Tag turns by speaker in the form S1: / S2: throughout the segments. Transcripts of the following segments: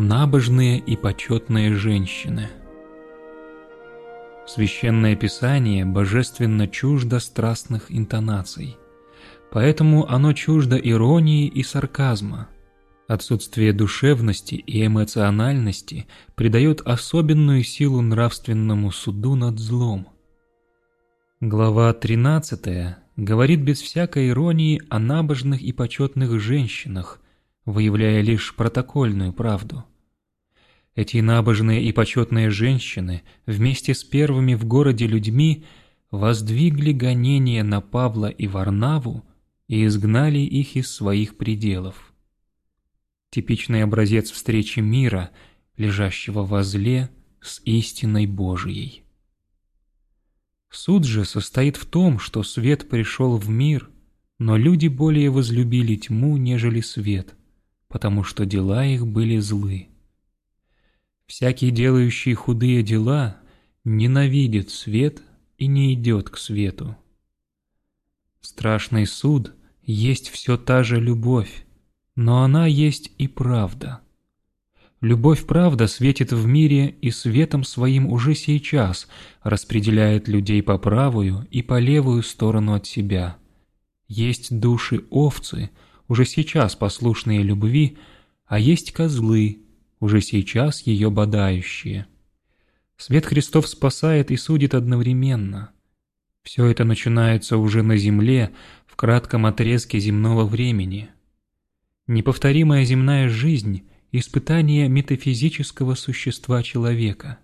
S1: Набожные и почетные женщины Священное Писание божественно чуждо страстных интонаций, поэтому оно чуждо иронии и сарказма. Отсутствие душевности и эмоциональности придает особенную силу нравственному суду над злом. Глава 13 говорит без всякой иронии о набожных и почетных женщинах – выявляя лишь протокольную правду. Эти набожные и почетные женщины вместе с первыми в городе людьми воздвигли гонения на Павла и Варнаву и изгнали их из своих пределов. Типичный образец встречи мира, лежащего во зле с истиной Божией. Суд же состоит в том, что свет пришел в мир, но люди более возлюбили тьму, нежели свет, потому что дела их были злы. Всякий, делающий худые дела, ненавидит свет и не идет к свету. Страшный суд есть все та же любовь, но она есть и правда. Любовь-правда светит в мире и светом своим уже сейчас распределяет людей по правую и по левую сторону от себя. Есть души овцы – уже сейчас послушные любви, а есть козлы, уже сейчас ее бодающие. Свет Христов спасает и судит одновременно. Все это начинается уже на земле, в кратком отрезке земного времени. Неповторимая земная жизнь – испытание метафизического существа человека.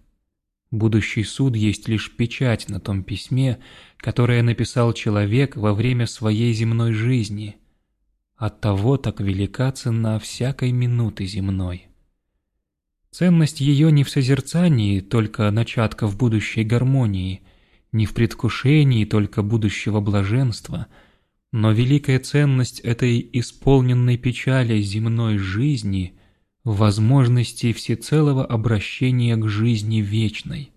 S1: Будущий суд есть лишь печать на том письме, которое написал человек во время своей земной жизни – Оттого так велика цена всякой минуты земной. Ценность ее не в созерцании только начатков будущей гармонии, не в предвкушении только будущего блаженства, но великая ценность этой исполненной печали земной жизни в возможности всецелого обращения к жизни вечной.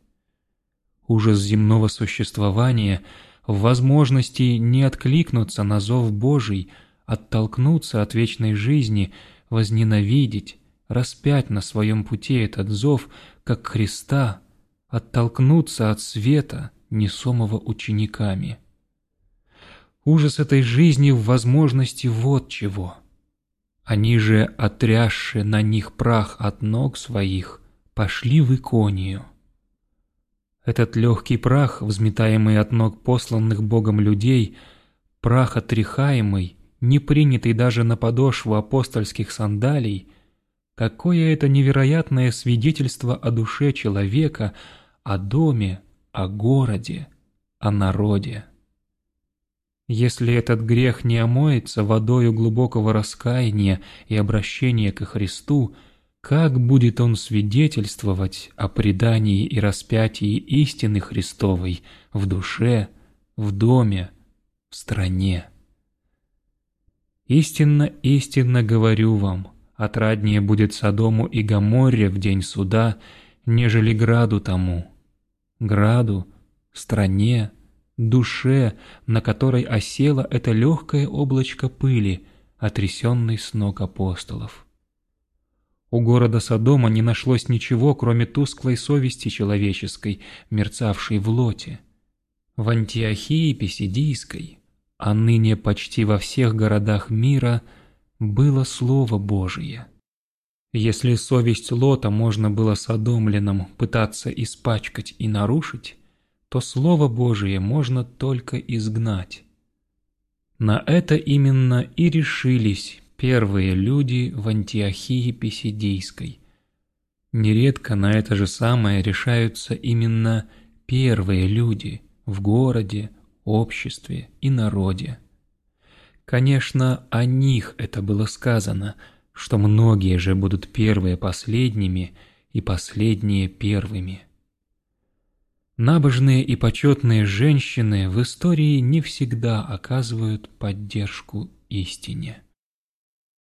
S1: Ужас земного существования в возможности не откликнуться на зов Божий – оттолкнуться от вечной жизни, возненавидеть, распять на своем пути этот зов, как Христа, оттолкнуться от света, несомого учениками. Ужас этой жизни в возможности вот чего. Они же, отрясши на них прах от ног своих, пошли в Иконию. Этот легкий прах, взметаемый от ног посланных Богом людей, прах отряхаемый, не принятый даже на подошву апостольских сандалий, какое это невероятное свидетельство о душе человека, о доме, о городе, о народе. Если этот грех не омоется водою глубокого раскаяния и обращения ко Христу, как будет он свидетельствовать о предании и распятии истины Христовой в душе, в доме, в стране? Истинно, истинно говорю вам, отраднее будет Содому и Гоморре в день суда, нежели граду тому. Граду, стране, душе, на которой осело это легкое облачко пыли, отрясенной с ног апостолов. У города Содома не нашлось ничего, кроме тусклой совести человеческой, мерцавшей в лоте. В Антиохии Писидийской а ныне почти во всех городах мира было Слово Божие. Если совесть Лота можно было содомленным пытаться испачкать и нарушить, то Слово Божие можно только изгнать. На это именно и решились первые люди в Антиохии Писидийской. Нередко на это же самое решаются именно первые люди в городе, обществе и народе. Конечно, о них это было сказано, что многие же будут первые последними и последние первыми. Набожные и почетные женщины в истории не всегда оказывают поддержку истине.